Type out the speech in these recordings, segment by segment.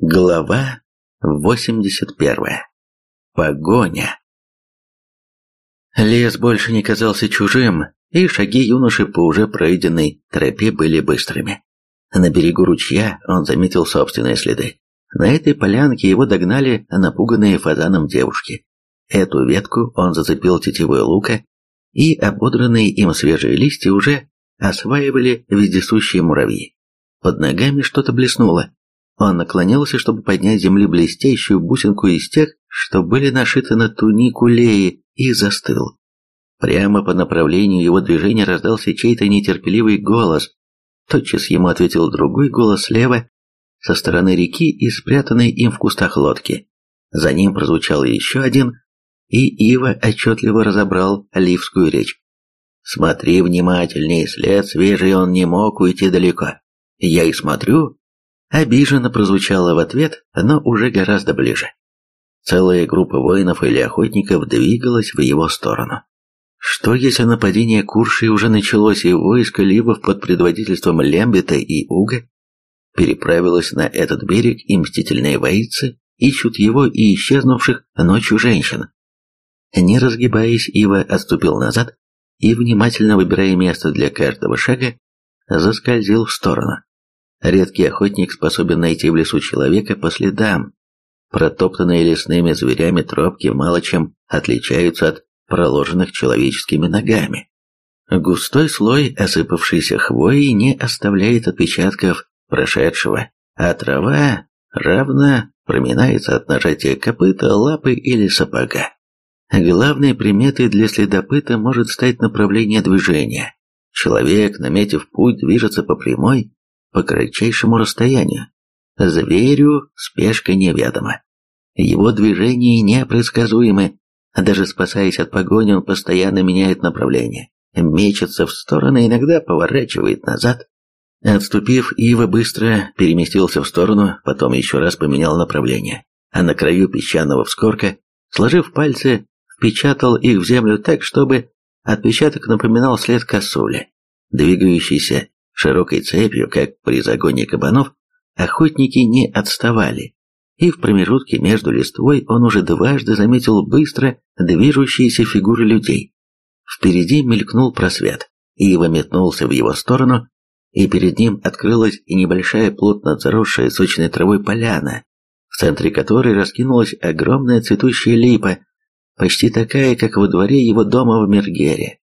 Глава 81. Погоня. Лес больше не казался чужим, и шаги юноши по уже пройденной тропе были быстрыми. На берегу ручья он заметил собственные следы. На этой полянке его догнали напуганные фазаном девушки. Эту ветку он зацепил тетивой лука, и ободранные им свежие листья уже осваивали вездесущие муравьи. Под ногами что-то блеснуло, он наклонился, чтобы поднять земли блестящую бусинку из тех, что были нашиты на тунику Леи, и застыл. Прямо по направлению его движения раздался чей-то нетерпеливый голос. Тотчас ему ответил другой голос слева, со стороны реки и спрятанной им в кустах лодки. За ним прозвучал еще один, и Ива отчетливо разобрал ливскую речь. «Смотри внимательней, след свежий, он не мог уйти далеко. Я и смотрю, Обиженно прозвучало в ответ, но уже гораздо ближе. Целая группа воинов или охотников двигалась в его сторону. Что если нападение Курши уже началось, и войско Ливов под предводительством Лембета и Уга переправилось на этот берег, и мстительные воицы ищут его и исчезнувших ночью женщин? Не разгибаясь, Ива отступил назад и, внимательно выбирая место для каждого шага, заскользил в сторону. Редкий охотник способен найти в лесу человека по следам. Протоптанные лесными зверями тропки мало чем отличаются от проложенных человеческими ногами. Густой слой осыпавшейся хвои не оставляет отпечатков прошедшего, а трава равно проминается от нажатия копыта, лапы или сапога. Главной приметой для следопыта может стать направление движения. Человек, наметив путь, движется по прямой, по кратчайшему расстоянию. Зверю спешка неведома. Его движения непредсказуемы. Даже спасаясь от погони, он постоянно меняет направление. Мечется в стороны, иногда поворачивает назад. Отступив, Ива быстро переместился в сторону, потом еще раз поменял направление. А на краю песчаного вскорка, сложив пальцы, впечатал их в землю так, чтобы отпечаток напоминал след косули, двигающийся Широкой цепью, как при загоне кабанов, охотники не отставали, и в промежутке между листвой он уже дважды заметил быстро движущиеся фигуры людей. Впереди мелькнул просвет, Ива метнулся в его сторону, и перед ним открылась и небольшая плотно заросшая сочной травой поляна, в центре которой раскинулась огромная цветущая липа, почти такая, как во дворе его дома в Мергере.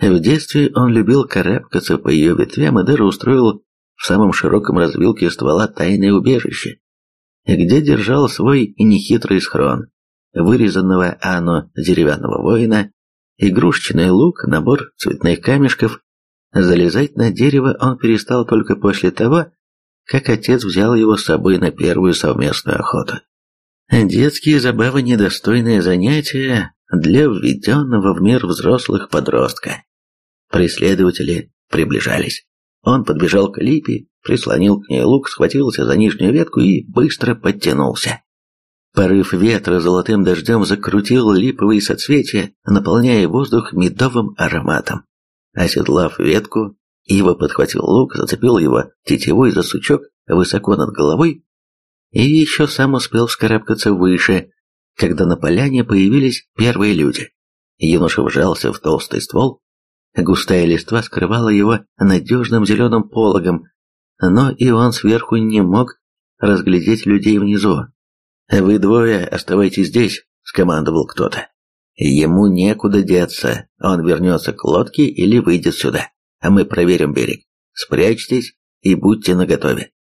В детстве он любил карабкаться по ее ветвям и даже устроил в самом широком развилке ствола тайное убежище, где держал свой нехитрый схрон, вырезанного ано деревянного воина, игрушечный лук, набор цветных камешков. Залезать на дерево он перестал только после того, как отец взял его с собой на первую совместную охоту. Детские забавы – недостойное занятие для введенного в мир взрослых подростка. Преследователи приближались. Он подбежал к липе, прислонил к ней лук, схватился за нижнюю ветку и быстро подтянулся. Порыв ветра золотым дождем закрутил липовые соцветия, наполняя воздух медовым ароматом. Оседлав ветку, Ива подхватил лук, зацепил его тетивой за сучок высоко над головой и еще сам успел вскарабкаться выше, когда на поляне появились первые люди. Юноша вжался в толстый ствол, Густая листва скрывала его надежным зеленым пологом, но и он сверху не мог разглядеть людей внизу. «Вы двое оставайтесь здесь», — скомандовал кто-то. «Ему некуда деться, он вернется к лодке или выйдет сюда, а мы проверим берег. Спрячьтесь и будьте наготове».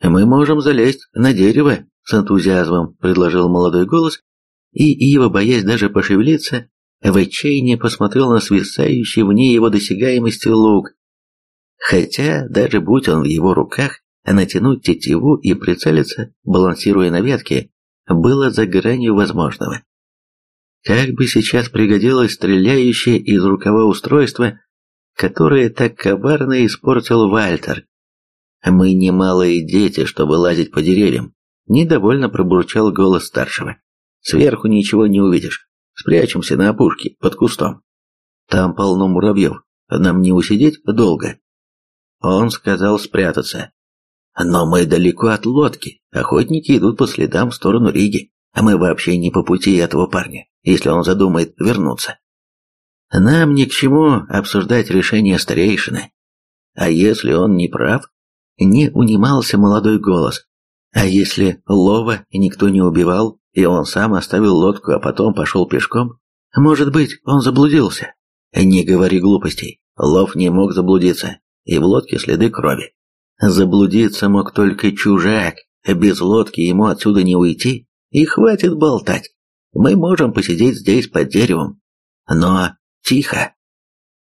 «Мы можем залезть на дерево», — с энтузиазмом предложил молодой голос, и Ива, боясь даже пошевелиться, в отчаянии посмотрел на свисающий вне его досягаемости лук. Хотя, даже будь он в его руках, натянуть тетиву и прицелиться, балансируя на ветке, было за гранью возможного. Как бы сейчас пригодилось стреляющее из рукава устройство, которое так коварно испортил Вальтер. «Мы не малые дети, чтобы лазить по деревьям», — недовольно пробурчал голос старшего. «Сверху ничего не увидишь. Спрячемся на опушке, под кустом. Там полно муравьев, нам не усидеть долго. Он сказал спрятаться. Но мы далеко от лодки. Охотники идут по следам в сторону Риги, а мы вообще не по пути этого парня, если он задумает вернуться. Нам ни к чему обсуждать решение старейшины. А если он не прав? Не унимался молодой голос. А если Лова никто не убивал, и он сам оставил лодку, а потом пошел пешком? Может быть, он заблудился? Не говори глупостей. Лов не мог заблудиться, и в лодке следы крови. Заблудиться мог только чужак. Без лодки ему отсюда не уйти. И хватит болтать. Мы можем посидеть здесь под деревом. Но тихо.